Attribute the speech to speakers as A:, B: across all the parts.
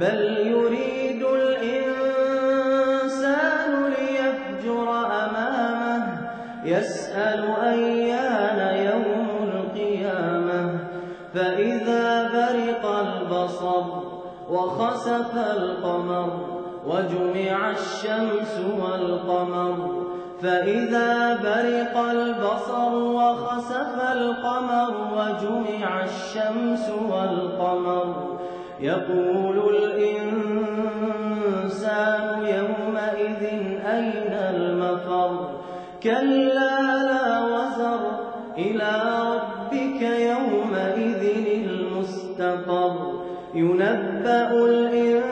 A: بل يريد الإنسان ليفجر أمامه يسأل أيان يوم القيامة فإذا برق البصر وخسف القمر وجمع الشمس والقمر فإذا برق البصر وخسف القمر وجمع الشمس والقمر يقول الإنسان يومئذ أين المفر؟ كلا لا وزر إلى ربك يومئذ المستقر. ينبأ الإنسان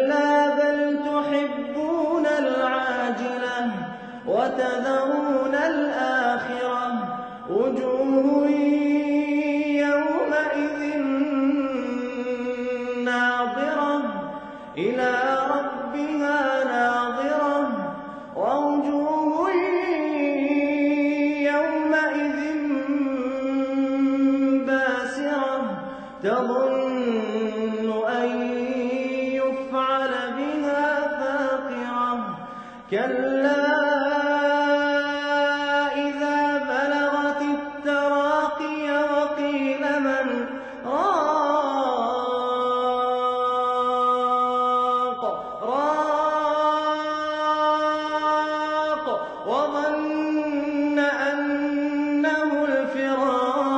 A: وتذرون الآخرة وجوه يومئذ ناظرة. إلى ربها ناظرة. ووجوه يومئذ باسرة. تظن أن يفعل بها فاقرة. كلا وظن أنه الفراق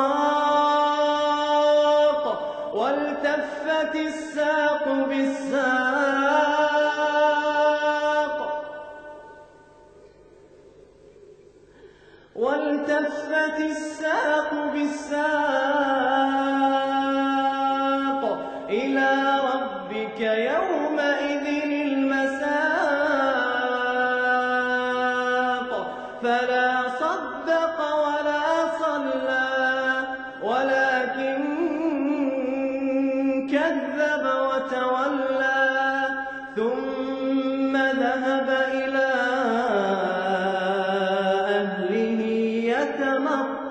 A: والتفت الساق بالساق والتفت الساق بالساق فلا صدق ولا صلى ولكن كذب وتولى ثم ذهب إلى أهله يتمطى.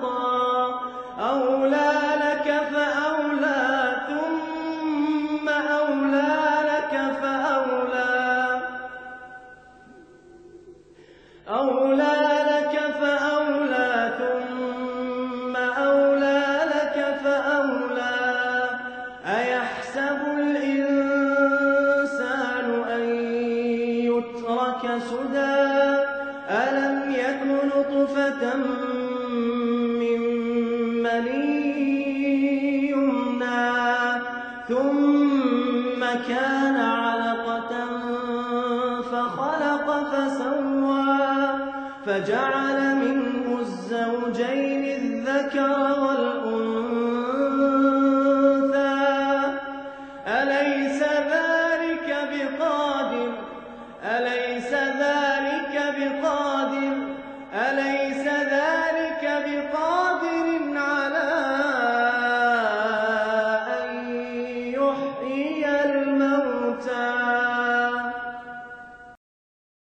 A: فأولى أيحسب الإنسان أن يترك سدى؟ ألم يك نطفة من مني يمنى؟ ثم كان علقة فخلق فسوى فجعل منه الزوجين الذكر والأنثى.